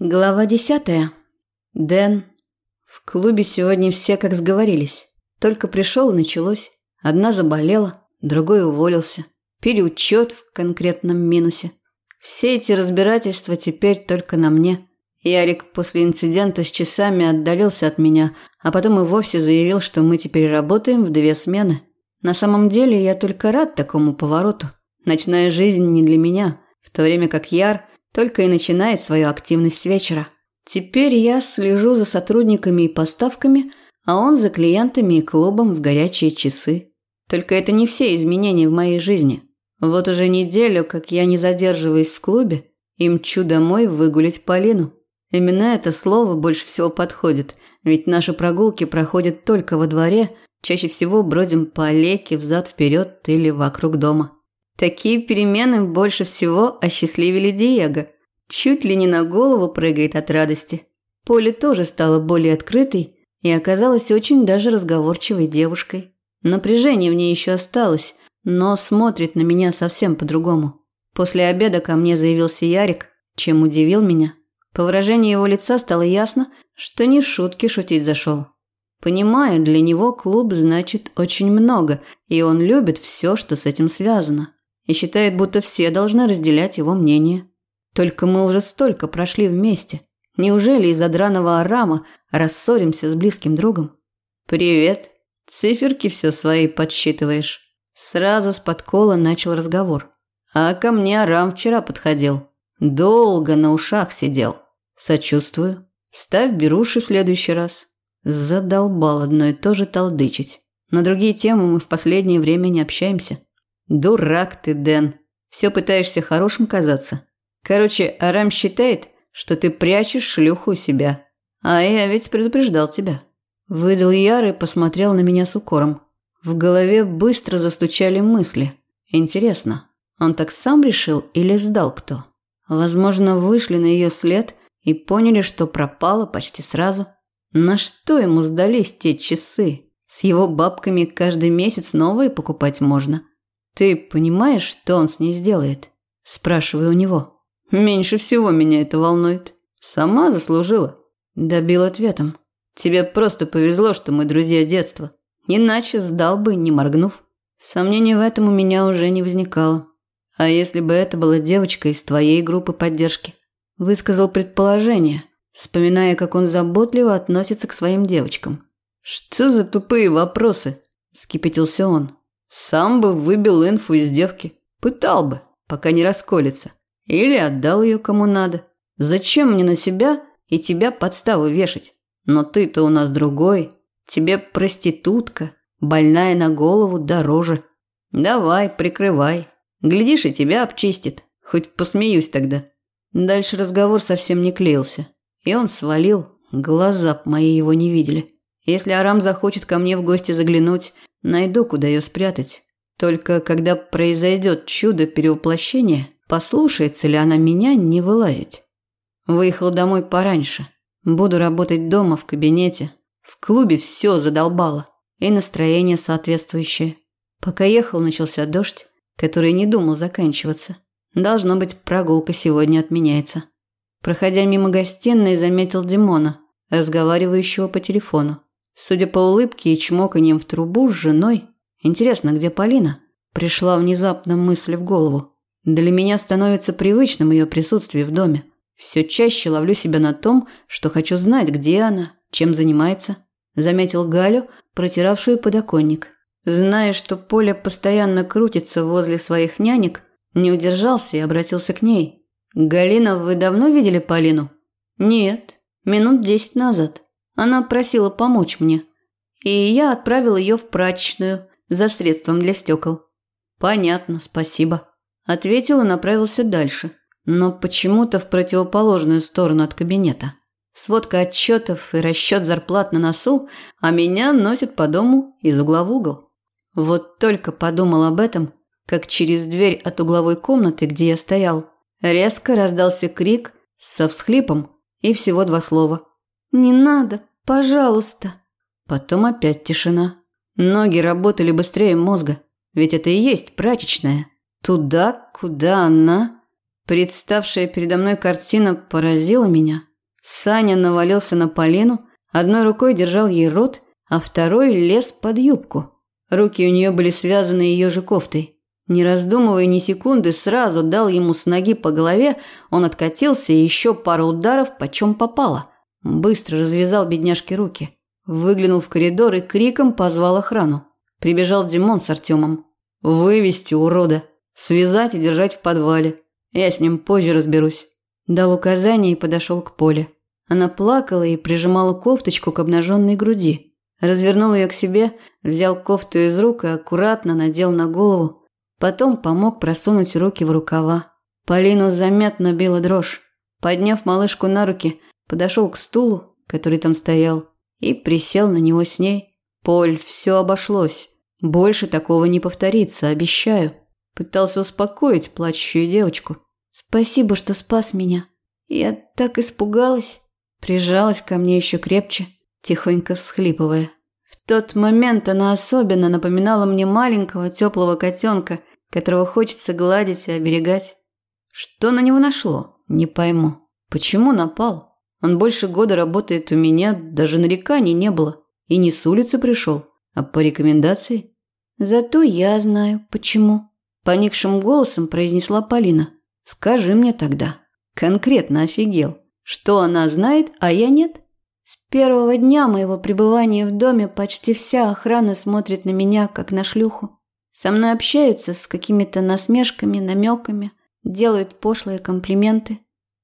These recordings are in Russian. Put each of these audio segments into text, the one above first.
Глава десятая. Дэн. В клубе сегодня все как сговорились. Только пришел и началось. Одна заболела, другой уволился. Переучет в конкретном минусе. Все эти разбирательства теперь только на мне. Ярик после инцидента с часами отдалился от меня, а потом и вовсе заявил, что мы теперь работаем в две смены. На самом деле я только рад такому повороту. Ночная жизнь не для меня, в то время как Яр только и начинает свою активность с вечера. Теперь я слежу за сотрудниками и поставками, а он за клиентами и клубом в горячие часы. Только это не все изменения в моей жизни. Вот уже неделю, как я не задерживаюсь в клубе, и мчу домой выгулять Полину. Именно это слово больше всего подходит, ведь наши прогулки проходят только во дворе, чаще всего бродим по аллейке взад-вперед или вокруг дома. Такие перемены больше всего осчастливили Диего. Чуть ли не на голову прыгает от радости. Поле тоже стала более открытой и оказалась очень даже разговорчивой девушкой. Напряжение в ней еще осталось, но смотрит на меня совсем по-другому. После обеда ко мне заявился Ярик, чем удивил меня. По выражению его лица стало ясно, что не шутки шутить зашел. Понимаю, для него клуб значит очень много, и он любит все, что с этим связано и считает, будто все должны разделять его мнение. Только мы уже столько прошли вместе. Неужели из-за драного арама рассоримся с близким другом? «Привет. Циферки все свои подсчитываешь?» Сразу с подкола начал разговор. А ко мне Арам вчера подходил. Долго на ушах сидел. Сочувствую. Ставь беруши в следующий раз. Задолбал одно и то же толдычить. На другие темы мы в последнее время не общаемся. Дурак ты, Дэн. Все пытаешься хорошим казаться. Короче, Арам считает, что ты прячешь шлюху у себя. А я ведь предупреждал тебя. Выдал Яр и посмотрел на меня с укором. В голове быстро застучали мысли. Интересно, он так сам решил или сдал кто? Возможно, вышли на ее след и поняли, что пропала почти сразу. На что ему сдались те часы? С его бабками каждый месяц новые покупать можно. «Ты понимаешь, что он с ней сделает?» Спрашиваю у него. «Меньше всего меня это волнует. Сама заслужила». Добил ответом. «Тебе просто повезло, что мы друзья детства. Иначе сдал бы, не моргнув». Сомнений в этом у меня уже не возникало. А если бы это была девочка из твоей группы поддержки? Высказал предположение, вспоминая, как он заботливо относится к своим девочкам. «Что за тупые вопросы?» – скипятился он. Сам бы выбил инфу из девки. Пытал бы, пока не расколется. Или отдал ее кому надо. Зачем мне на себя и тебя подставы вешать? Но ты-то у нас другой. Тебе проститутка, больная на голову дороже. Давай, прикрывай. Глядишь, и тебя обчистит. Хоть посмеюсь тогда. Дальше разговор совсем не клеился. И он свалил. Глаза мои его не видели. Если Арам захочет ко мне в гости заглянуть, Найду, куда ее спрятать. Только когда произойдет чудо перевоплощения, послушается ли она меня не вылазить. Выехал домой пораньше. Буду работать дома в кабинете. В клубе все задолбало. И настроение соответствующее. Пока ехал, начался дождь, который не думал заканчиваться. Должно быть, прогулка сегодня отменяется. Проходя мимо гостиной, заметил Димона, разговаривающего по телефону. Судя по улыбке и чмоканьям в трубу с женой, интересно, где Полина? Пришла внезапно мысль в голову. Для меня становится привычным ее присутствие в доме. Все чаще ловлю себя на том, что хочу знать, где она, чем занимается. Заметил Галю, протиравшую подоконник. Зная, что Поля постоянно крутится возле своих нянек, не удержался и обратился к ней. «Галина, вы давно видели Полину?» «Нет, минут десять назад». Она просила помочь мне, и я отправил ее в прачечную за средством для стекол. «Понятно, спасибо», – ответил и направился дальше, но почему-то в противоположную сторону от кабинета. Сводка отчетов и расчет зарплат на носу, а меня носит по дому из угла в угол. Вот только подумал об этом, как через дверь от угловой комнаты, где я стоял, резко раздался крик со всхлипом и всего два слова. «Не надо, Пожалуйста. Потом опять тишина. Ноги работали быстрее мозга, ведь это и есть прачечная. Туда, куда она... Представшая передо мной картина поразила меня. Саня навалился на Полину, одной рукой держал ей рот, а второй лез под юбку. Руки у нее были связаны ее же кофтой. Не раздумывая ни секунды, сразу дал ему с ноги по голове, он откатился и еще пару ударов почем попало. Быстро развязал бедняжке руки. Выглянул в коридор и криком позвал охрану. Прибежал Димон с Артемом. «Вывести урода, связать и держать в подвале. Я с ним позже разберусь». Дал указание и подошел к Поле. Она плакала и прижимала кофточку к обнаженной груди. Развернул ее к себе, взял кофту из рук и аккуратно надел на голову. Потом помог просунуть руки в рукава. Полину заметно била дрожь. Подняв малышку на руки, подошел к стулу, который там стоял, и присел на него с ней. «Поль, все обошлось. Больше такого не повторится, обещаю». Пытался успокоить плачущую девочку. «Спасибо, что спас меня. Я так испугалась». Прижалась ко мне еще крепче тихонько всхлипывая. В тот момент она особенно напоминала мне маленького теплого котенка, которого хочется гладить и оберегать. Что на него нашло? Не пойму. Почему напал? Он больше года работает у меня, даже нареканий не было. И не с улицы пришел, а по рекомендации. Зато я знаю, почему. Поникшим голосом произнесла Полина. Скажи мне тогда. Конкретно офигел. Что она знает, а я нет? С первого дня моего пребывания в доме почти вся охрана смотрит на меня, как на шлюху. Со мной общаются с какими-то насмешками, намеками, делают пошлые комплименты.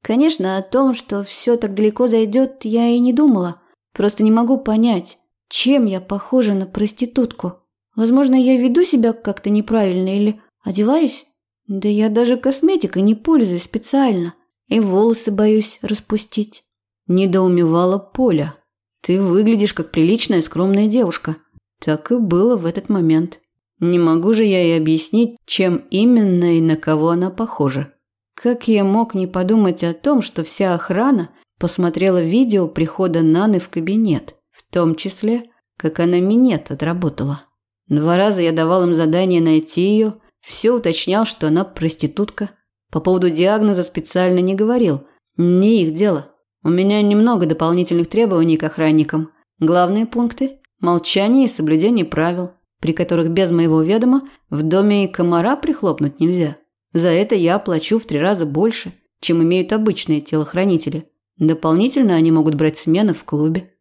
Конечно, о том, что все так далеко зайдет, я и не думала. Просто не могу понять, чем я похожа на проститутку. Возможно, я веду себя как-то неправильно или одеваюсь? Да я даже косметикой не пользуюсь специально. И волосы боюсь распустить. Недоумевала Поля. Ты выглядишь как приличная скромная девушка. Так и было в этот момент. Не могу же я и объяснить, чем именно и на кого она похожа. Как я мог не подумать о том, что вся охрана посмотрела видео прихода Наны в кабинет, в том числе, как она минет отработала. Два раза я давал им задание найти ее, все уточнял, что она проститутка. По поводу диагноза специально не говорил, не их дело. У меня немного дополнительных требований к охранникам. Главные пункты – молчание и соблюдение правил, при которых без моего ведома в доме и комара прихлопнуть нельзя. За это я плачу в три раза больше, чем имеют обычные телохранители. Дополнительно они могут брать смены в клубе.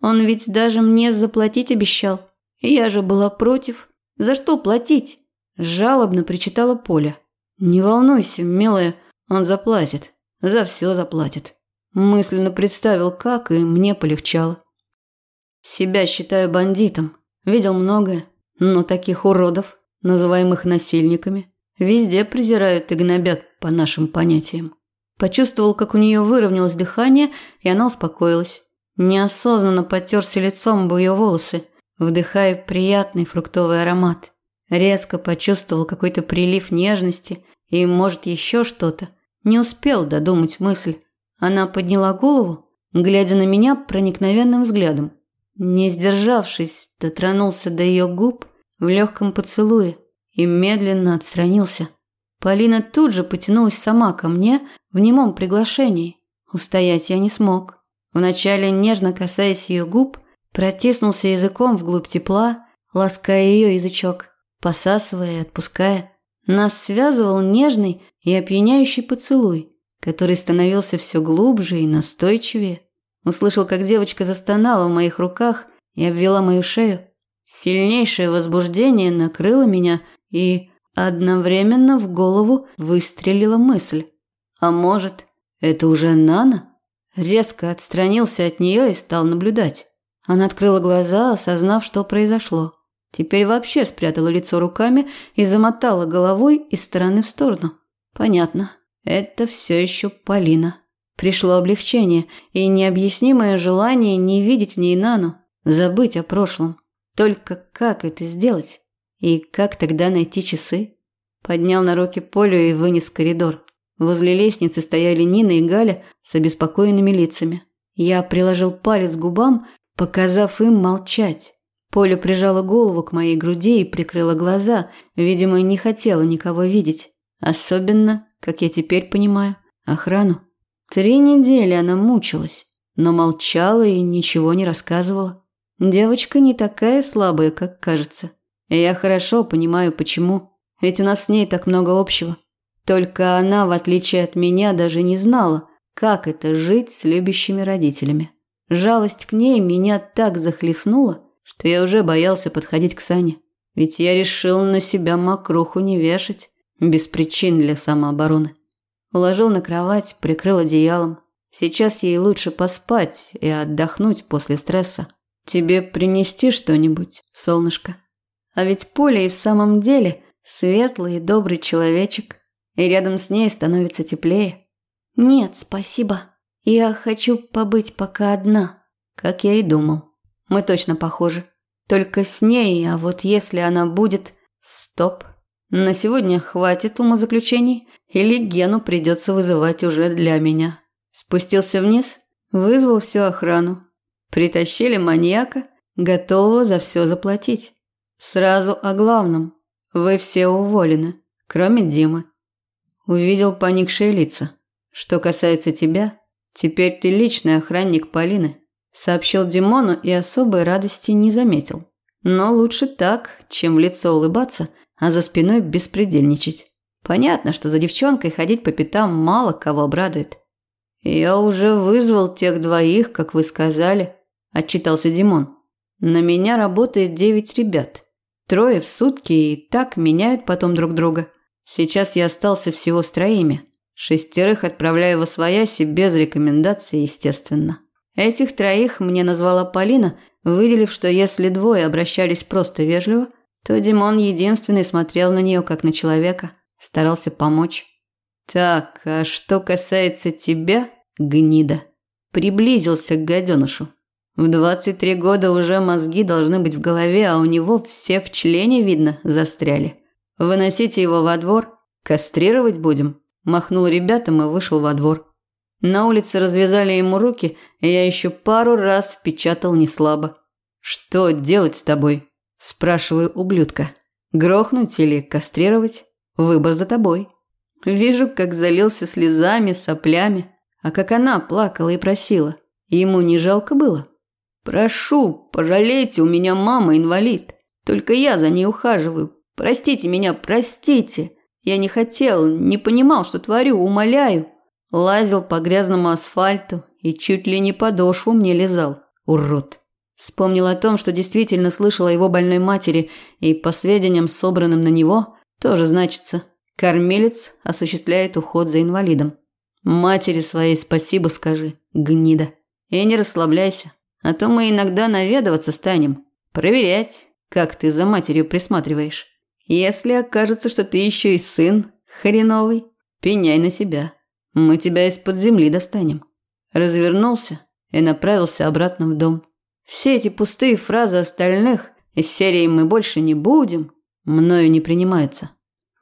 Он ведь даже мне заплатить обещал. Я же была против. За что платить? Жалобно причитала Поля. Не волнуйся, милая, он заплатит. За все заплатит. Мысленно представил, как, и мне полегчало. Себя считаю бандитом. Видел многое, но таких уродов, называемых насильниками, везде презирают и гнобят по нашим понятиям. Почувствовал, как у нее выровнялось дыхание, и она успокоилась. Неосознанно потерся лицом об ее волосы, вдыхая приятный фруктовый аромат. Резко почувствовал какой-то прилив нежности и, может, еще что-то. Не успел додумать мысль. Она подняла голову, глядя на меня проникновенным взглядом. Не сдержавшись, дотронулся до ее губ в легком поцелуе и медленно отстранился. Полина тут же потянулась сама ко мне в немом приглашении. Устоять я не смог. Вначале, нежно касаясь ее губ, протиснулся языком вглубь тепла, лаская ее язычок, посасывая и отпуская. Нас связывал нежный и опьяняющий поцелуй, который становился все глубже и настойчивее. Услышал, как девочка застонала в моих руках и обвела мою шею. Сильнейшее возбуждение накрыло меня, и одновременно в голову выстрелила мысль. А может, это уже Нана? Резко отстранился от нее и стал наблюдать. Она открыла глаза, осознав, что произошло. Теперь вообще спрятала лицо руками и замотала головой из стороны в сторону. Понятно. Это все еще Полина. Пришло облегчение и необъяснимое желание не видеть в ней Нану, забыть о прошлом. Только как это сделать? И как тогда найти часы? Поднял на руки Полю и вынес в коридор. Возле лестницы стояли Нина и Галя с обеспокоенными лицами. Я приложил палец к губам, показав им молчать. Поля прижала голову к моей груди и прикрыла глаза, видимо, не хотела никого видеть. Особенно как я теперь понимаю, охрану. Три недели она мучилась, но молчала и ничего не рассказывала. Девочка не такая слабая, как кажется. И я хорошо понимаю, почему. Ведь у нас с ней так много общего. Только она, в отличие от меня, даже не знала, как это жить с любящими родителями. Жалость к ней меня так захлестнула, что я уже боялся подходить к Сане. Ведь я решил на себя мокруху не вешать, без причин для самообороны. Уложил на кровать, прикрыл одеялом. Сейчас ей лучше поспать и отдохнуть после стресса. Тебе принести что-нибудь, солнышко? А ведь Поля и в самом деле светлый и добрый человечек, и рядом с ней становится теплее. Нет, спасибо. Я хочу побыть пока одна, как я и думал. Мы точно похожи. Только с ней, а вот если она будет... Стоп. На сегодня хватит умозаключений, или Гену придется вызывать уже для меня. Спустился вниз, вызвал всю охрану. Притащили маньяка, готового за все заплатить. Сразу о главном. Вы все уволены, кроме Димы. Увидел поникшие лица. Что касается тебя, теперь ты личный охранник Полины. Сообщил Димону и особой радости не заметил. Но лучше так, чем в лицо улыбаться, а за спиной беспредельничать. Понятно, что за девчонкой ходить по пятам мало кого обрадует. «Я уже вызвал тех двоих, как вы сказали», – отчитался Димон. «На меня работает девять ребят. Трое в сутки и так меняют потом друг друга. Сейчас я остался всего с троими. Шестерых отправляю в освояси без рекомендаций, естественно». Этих троих мне назвала Полина, выделив, что если двое обращались просто вежливо, то Димон единственный смотрел на нее как на человека, старался помочь. «Так, а что касается тебя, гнида?» Приблизился к гаденушу. В 23 года уже мозги должны быть в голове, а у него все в члене, видно, застряли. Выносите его во двор, кастрировать будем. Махнул ребятам и вышел во двор. На улице развязали ему руки, и я еще пару раз впечатал неслабо. «Что делать с тобой?» – спрашиваю ублюдка. «Грохнуть или кастрировать? Выбор за тобой». Вижу, как залился слезами, соплями, а как она плакала и просила. Ему не жалко было? «Прошу, пожалейте, у меня мама инвалид. Только я за ней ухаживаю. Простите меня, простите. Я не хотел, не понимал, что творю, умоляю». Лазил по грязному асфальту и чуть ли не подошву мне лизал. Урод. Вспомнил о том, что действительно слышал о его больной матери, и по сведениям, собранным на него, тоже значится. Кормилец осуществляет уход за инвалидом. Матери своей спасибо скажи, гнида. И не расслабляйся, а то мы иногда наведываться станем. Проверять, как ты за матерью присматриваешь. Если окажется, что ты еще и сын хреновый, пеняй на себя. Мы тебя из-под земли достанем. Развернулся и направился обратно в дом. Все эти пустые фразы остальных из серии «Мы больше не будем» мною не принимаются.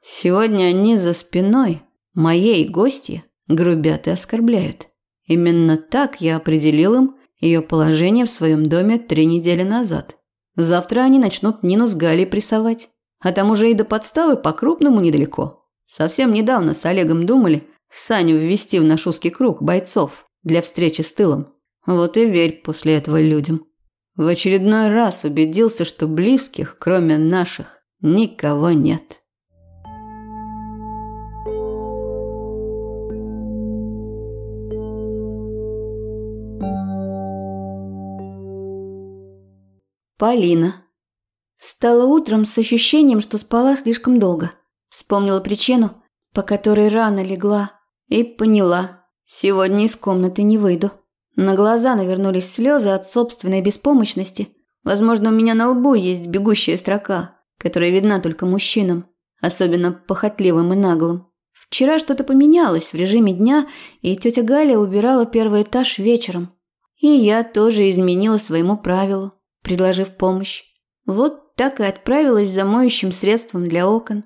Сегодня они за спиной моей гости грубят и оскорбляют. Именно так я определил им ее положение в своем доме три недели назад. Завтра они начнут Нину с Галей прессовать. А там уже и до подставы по-крупному недалеко. Совсем недавно с Олегом думали, Саню ввести в наш узкий круг бойцов для встречи с тылом. Вот и верь после этого людям. В очередной раз убедился, что близких, кроме наших, никого нет. Полина. Встала утром с ощущением, что спала слишком долго. Вспомнила причину, по которой рано легла, и поняла, сегодня из комнаты не выйду. На глаза навернулись слезы от собственной беспомощности. Возможно, у меня на лбу есть бегущая строка, которая видна только мужчинам, особенно похотливым и наглым. Вчера что-то поменялось в режиме дня, и тетя Галя убирала первый этаж вечером. И я тоже изменила своему правилу, предложив помощь. Вот так и отправилась за моющим средством для окон.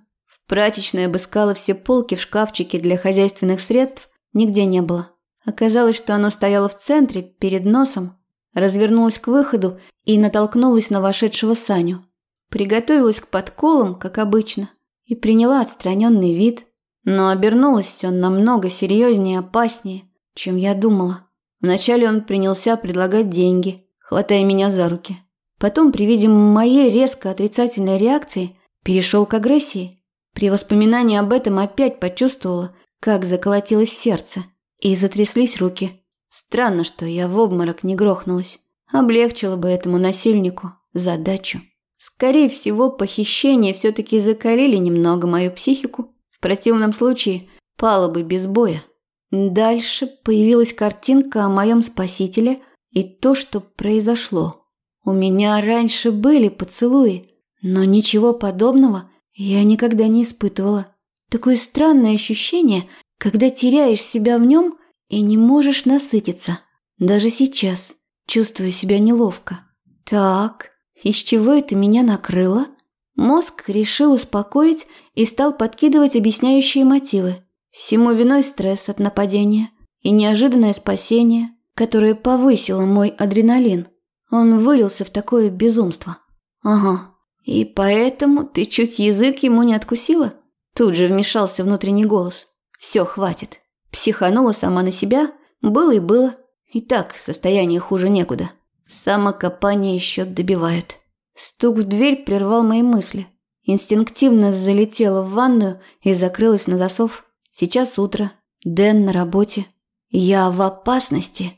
Прачечная обыскала все полки в шкафчике для хозяйственных средств, нигде не было. Оказалось, что оно стояло в центре, перед носом. Развернулась к выходу и натолкнулась на вошедшего Саню. Приготовилась к подколам, как обычно, и приняла отстраненный вид. Но обернулась все намного серьезнее и опаснее. чем я думала. Вначале он принялся предлагать деньги, хватая меня за руки. Потом, при виде моей резко отрицательной реакции, перешел к агрессии. При воспоминании об этом опять почувствовала, как заколотилось сердце и затряслись руки. Странно, что я в обморок не грохнулась. Облегчило бы этому насильнику задачу. Скорее всего, похищения все-таки закалили немного мою психику. В противном случае пало бы без боя. Дальше появилась картинка о моем спасителе и то, что произошло. У меня раньше были поцелуи, но ничего подобного я никогда не испытывала. Такое странное ощущение, когда теряешь себя в нем и не можешь насытиться. Даже сейчас чувствую себя неловко. Так, из чего это меня накрыло? Мозг решил успокоить и стал подкидывать объясняющие мотивы. Всему виной стресс от нападения и неожиданное спасение, которое повысило мой адреналин. Он вылился в такое безумство. Ага, и поэтому ты чуть язык ему не откусила? Тут же вмешался внутренний голос. Все, хватит. Психанула сама на себя. Было и было. И так состояние хуже некуда. Самокопание еще добивают. Стук в дверь прервал мои мысли. Инстинктивно залетела в ванную и закрылась на засов. Сейчас утро. Дэн на работе. Я в опасности.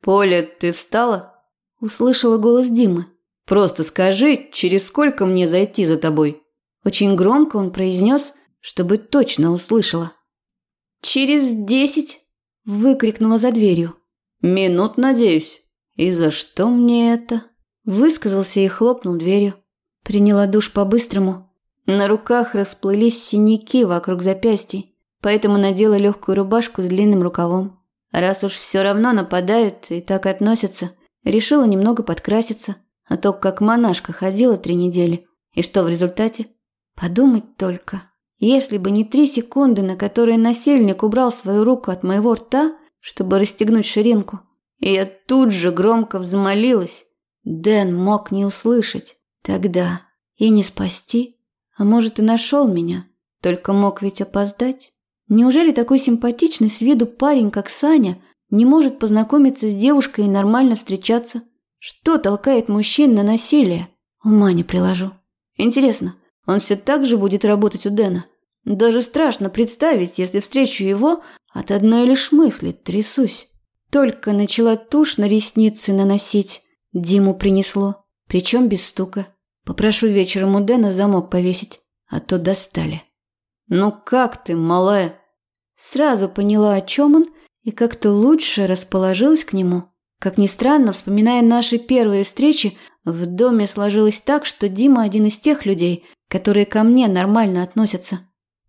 «Поля, ты встала?» Услышала голос Димы. «Просто скажи, через сколько мне зайти за тобой?» Очень громко он произнес, чтобы точно услышала. «Через десять!» – выкрикнула за дверью. «Минут, надеюсь. И за что мне это?» Высказался и хлопнул дверью. Приняла душ по-быстрому. На руках расплылись синяки вокруг запястий, поэтому надела легкую рубашку с длинным рукавом. Раз уж все равно нападают и так относятся, решила немного подкраситься, а то как монашка ходила три недели. И что в результате? Подумать только. Если бы не три секунды, на которые насильник убрал свою руку от моего рта, чтобы расстегнуть ширинку, и я тут же громко взмолилась, Дэн мог не услышать тогда и не спасти, а может и нашел меня, только мог ведь опоздать. Неужели такой симпатичный с виду парень, как Саня, не может познакомиться с девушкой и нормально встречаться? Что толкает мужчин на насилие? Ума не приложу. Интересно, он все так же будет работать у Дэна. Даже страшно представить, если встречу его, от одной лишь мысли трясусь. Только начала тушь на ресницы наносить. Диму принесло, причем без стука. Попрошу вечером у Дэна замок повесить, а то достали. «Ну как ты, малая?» Сразу поняла, о чем он, и как-то лучше расположилась к нему. Как ни странно, вспоминая наши первые встречи, в доме сложилось так, что Дима один из тех людей, которые ко мне нормально относятся.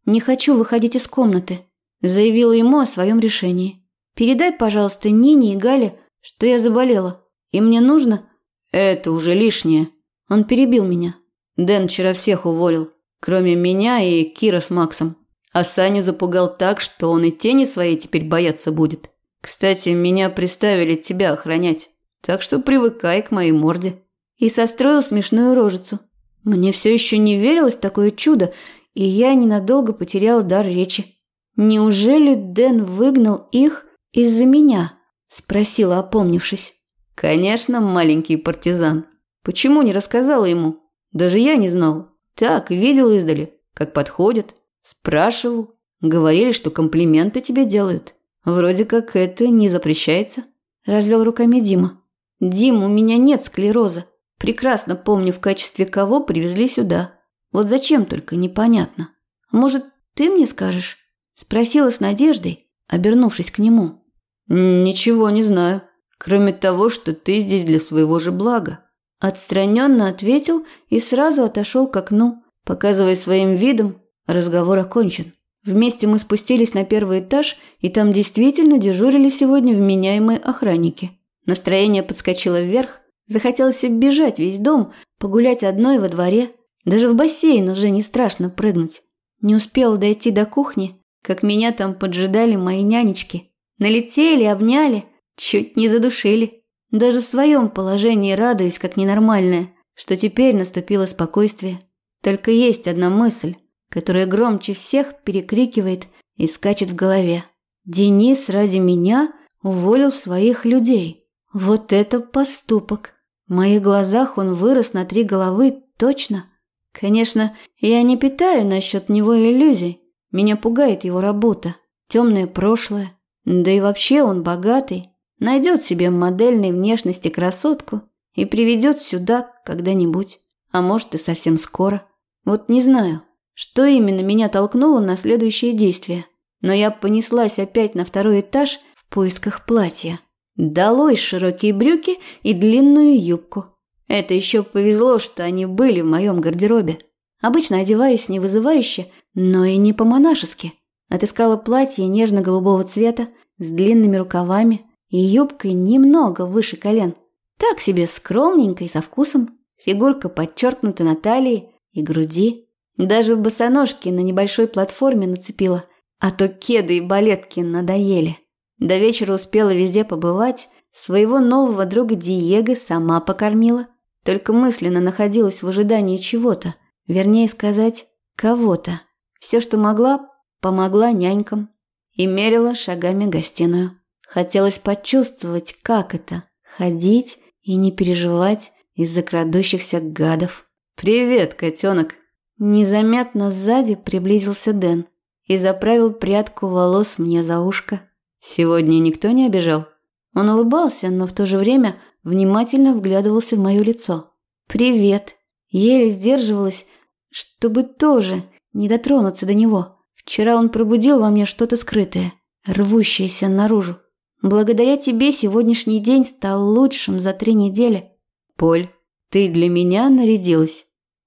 «Не хочу выходить из комнаты», – заявила ему о своем решении. «Передай, пожалуйста, Нине и Гале, что я заболела, и мне нужно...» «Это уже лишнее». Он перебил меня. Дэн вчера всех уволил, кроме меня и Кира с Максом. А Саню запугал так, что он и тени своей теперь бояться будет. Кстати, меня приставили тебя охранять, так что привыкай к моей морде». И состроил смешную рожицу. Мне все еще не верилось в такое чудо, и я ненадолго потерял дар речи. «Неужели Дэн выгнал их из-за меня?» – спросила, опомнившись. «Конечно, маленький партизан. Почему не рассказала ему? Даже я не знал. Так, видел издали, как подходят. Спрашивал. Говорили, что комплименты тебе делают. Вроде как это не запрещается». Развел руками Дима. «Дим, у меня нет склероза. Прекрасно помню, в качестве кого привезли сюда. Вот зачем только, непонятно. Может, ты мне скажешь?» Спросила с надеждой, обернувшись к нему. «Ничего не знаю, кроме того, что ты здесь для своего же блага». Отстраненно ответил и сразу отошел к окну, показывая своим видом, разговор окончен. Вместе мы спустились на первый этаж, и там действительно дежурили сегодня вменяемые охранники. Настроение подскочило вверх, Захотелось оббежать весь дом, погулять одной во дворе. Даже в бассейн уже не страшно прыгнуть. Не успела дойти до кухни, как меня там поджидали мои нянечки. Налетели, обняли, чуть не задушили. Даже в своем положении радуюсь, как ненормальная, что теперь наступило спокойствие. Только есть одна мысль, которая громче всех перекрикивает и скачет в голове. Денис ради меня уволил своих людей. Вот это поступок. В моих глазах он вырос на три головы точно. Конечно, я не питаю насчет него иллюзий. Меня пугает его работа, темное прошлое. Да и вообще он богатый. Найдет себе модельной внешности красотку и приведет сюда когда-нибудь. А может и совсем скоро. Вот не знаю, что именно меня толкнуло на следующее действие. Но я понеслась опять на второй этаж в поисках платья. Долой широкие брюки и длинную юбку. Это еще повезло, что они были в моем гардеробе. Обычно одеваюсь не вызывающе, но и не по-монашески. Отыскала платье нежно-голубого цвета с длинными рукавами и юбкой немного выше колен. Так себе скромненько и со вкусом. Фигурка подчеркнута на талии и груди. Даже в босоножке на небольшой платформе нацепила, а то кеды и балетки надоели. До вечера успела везде побывать, своего нового друга Диего сама покормила – только мысленно находилась в ожидании чего-то, вернее сказать, кого-то. Все, что могла, помогла нянькам и мерила шагами гостиную. Хотелось почувствовать, как это – ходить и не переживать из-за крадущихся гадов. «Привет, котенок!» Незаметно сзади приблизился Дэн и заправил прядку волос мне за ушко. «Сегодня никто не обижал?» Он улыбался, но в то же время – внимательно вглядывался в мое лицо. «Привет!» Еле сдерживалась, чтобы тоже не дотронуться до него. Вчера он пробудил во мне что-то скрытое, рвущееся наружу. Благодаря тебе сегодняшний день стал лучшим за три недели. Поль, ты для меня нарядилась.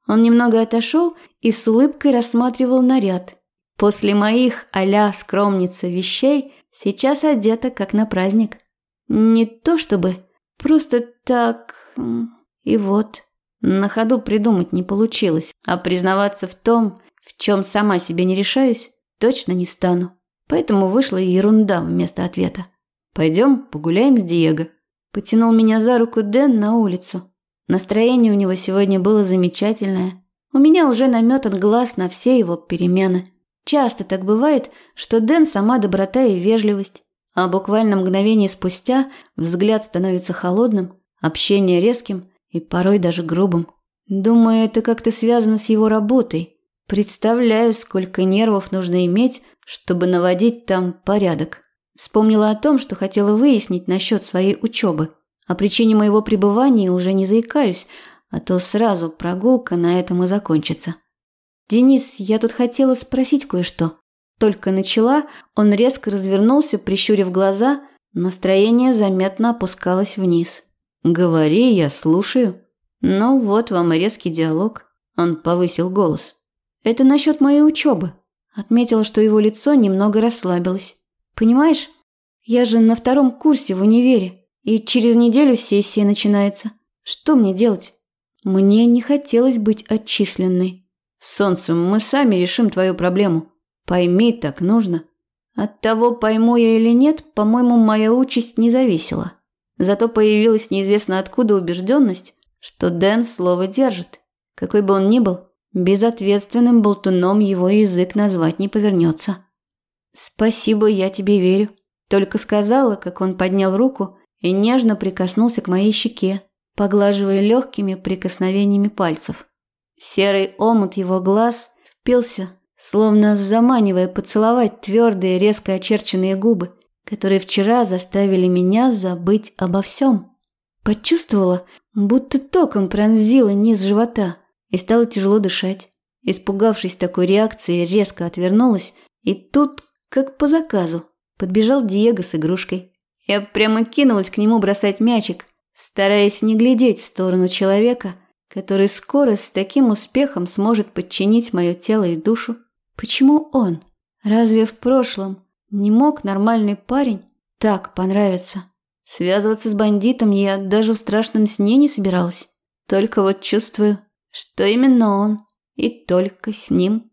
Он немного отошел и с улыбкой рассматривал наряд. После моих а скромница вещей сейчас одета как на праздник. Не то чтобы Просто так... И вот. На ходу придумать не получилось, а признаваться в том, в чем сама себе не решаюсь, точно не стану. Поэтому вышла ерунда вместо ответа. «Пойдем погуляем с Диего». Потянул меня за руку Дэн на улицу. Настроение у него сегодня было замечательное. У меня уже наметан глаз на все его перемены. Часто так бывает, что Дэн сама доброта и вежливость а буквально мгновение спустя взгляд становится холодным, общение резким и порой даже грубым. Думаю, это как-то связано с его работой. Представляю, сколько нервов нужно иметь, чтобы наводить там порядок. Вспомнила о том, что хотела выяснить насчет своей учебы. О причине моего пребывания уже не заикаюсь, а то сразу прогулка на этом и закончится. «Денис, я тут хотела спросить кое-что». Только начала, он резко развернулся, прищурив глаза, настроение заметно опускалось вниз. «Говори, я слушаю». «Ну вот вам и резкий диалог». Он повысил голос. «Это насчет моей учебы». Отметила, что его лицо немного расслабилось. «Понимаешь, я же на втором курсе в универе, и через неделю сессия начинается. Что мне делать? Мне не хотелось быть отчисленной. Солнцем мы сами решим твою проблему. Пойми, так нужно. От того, пойму я или нет, по-моему, моя участь не зависела. Зато появилась неизвестно откуда убежденность, что Дэн слово держит. Какой бы он ни был, безответственным болтуном его язык назвать не повернется. «Спасибо, я тебе верю», – только сказала, как он поднял руку и нежно прикоснулся к моей щеке, поглаживая легкими прикосновениями пальцев. Серый омут его глаз впился словно заманивая поцеловать твердые, резко очерченные губы, которые вчера заставили меня забыть обо всем. Почувствовала, будто током пронзила низ живота и стало тяжело дышать. Испугавшись такой реакции, резко отвернулась, и тут, как по заказу, подбежал Диего с игрушкой. Я прямо кинулась к нему бросать мячик, стараясь не глядеть в сторону человека, который скоро с таким успехом сможет подчинить мое тело и душу. Почему он? Разве в прошлом не мог нормальный парень так понравиться? Связываться с бандитом я даже в страшном сне не собиралась. Только вот чувствую, что именно он, и только с ним.